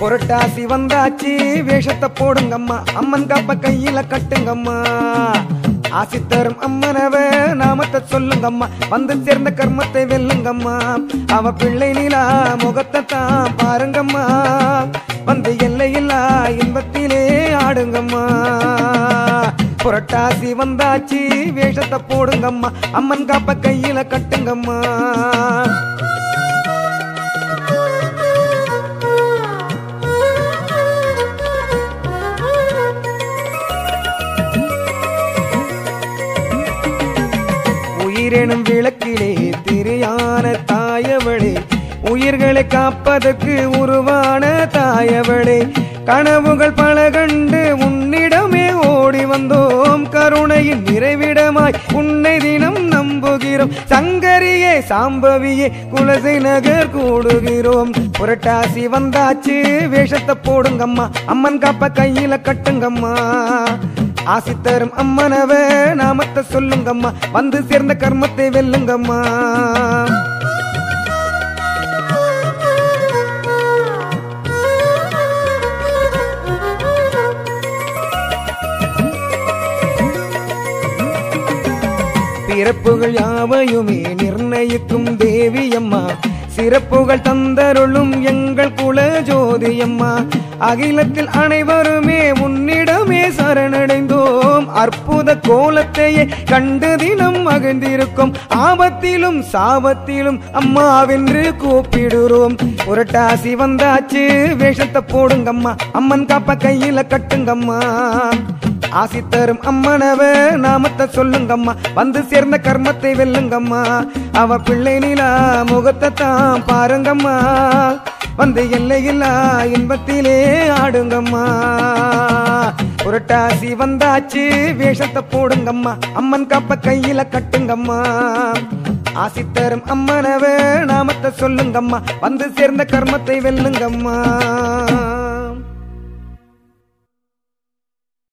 புரட்டாசி வந்தாச்சு. வேஷத்தை போடுங்கம்மா. அம்மன் காப்ப கையில கட்டுங்கம்மா. ஆசி தரும் அம்மனவ நாமத்தை சொல்லுங்கம்மா. வந்து சேர்ந்த கர்மத்தை வெல்லுங்கம்மா. அவ பிள்ளை நிலா முகத்தை தான் பாருங்கம்மா. வந்து எல்லையில்லா இன்பத்திலே ஆடுங்கம்மா. புரட்டாசி வந்தாச்சு. வேஷத்தை போடுங்கம்மா. அம்மன் காப்ப கையில கட்டுங்கம்மா. உயிரெனும் விளக்கிலே திரையான தாயவளே. உயிர்களை காப்பதற்கு உருவான தாயவளே. கனவுகள் பல கண்டு உன்னிடமே ஓடி வந்தோம். கருணையின் நிறைவிடமாய் உன்னை தினம் நம்புகிறோம். சங்கரியே சாம்பவியே குலசை நகர் கூடுகிறோம். புரட்டாசி வந்தாச்சு வேஷத்தை போடுங்கம்மா. அம்மன் காப்ப கையில கட்டுங்கம்மா. ஆசி தரும் அம்மனவ நாமத்தை சொல்லுங்கம்மா. வந்து சேர்ந்த கர்மத்தை வெல்லுங்கம்மா. பிறப்புகள் யாவையுமே நிர்ணயிக்கும் தேவியம்மா. சிறப்புகள் தந்தருளும் எங்கள் குல ஜோதியம்மா அகிலத்தில் அனைவருமே உன்னிடமே சரணடைந்து அற்புத கோலத்தையே கண்டு தினம் மகிழ்ந்திருக்கும். ஆபத்திலும் சாபத்திலும் அம்மாவென்று கூப்பிடுறோம். புரட்டாசி வந்தாச்சு வேஷத்தை போடுங்கம்மா. அம்மன் காப்ப கையில கட்டுங்கம்மா. ஆசி தரும் அம்மனவ நாமத்தை சொல்லுங்கம்மா. வந்து சேர்ந்த கர்மத்தை வெல்லுங்கம்மா. அவ பிள்ளை நிலா முகத்தை தான் பாருங்கம்மா. வந்து எல்லையில்லா இன்பத்திலே ஆடுங்கம்மா. புரட்டாசி வந்தாச்சு. வேஷத்தை போடுங்கம்மா. அம்மன் காப்ப கையில கட்டுங்கம்மா. ஆசி தரும் அம்மனவ நாமத்தை சொல்லுங்கம்மா. வந்து சேர்ந்த கர்மத்தை வெல்லுங்கம்மா.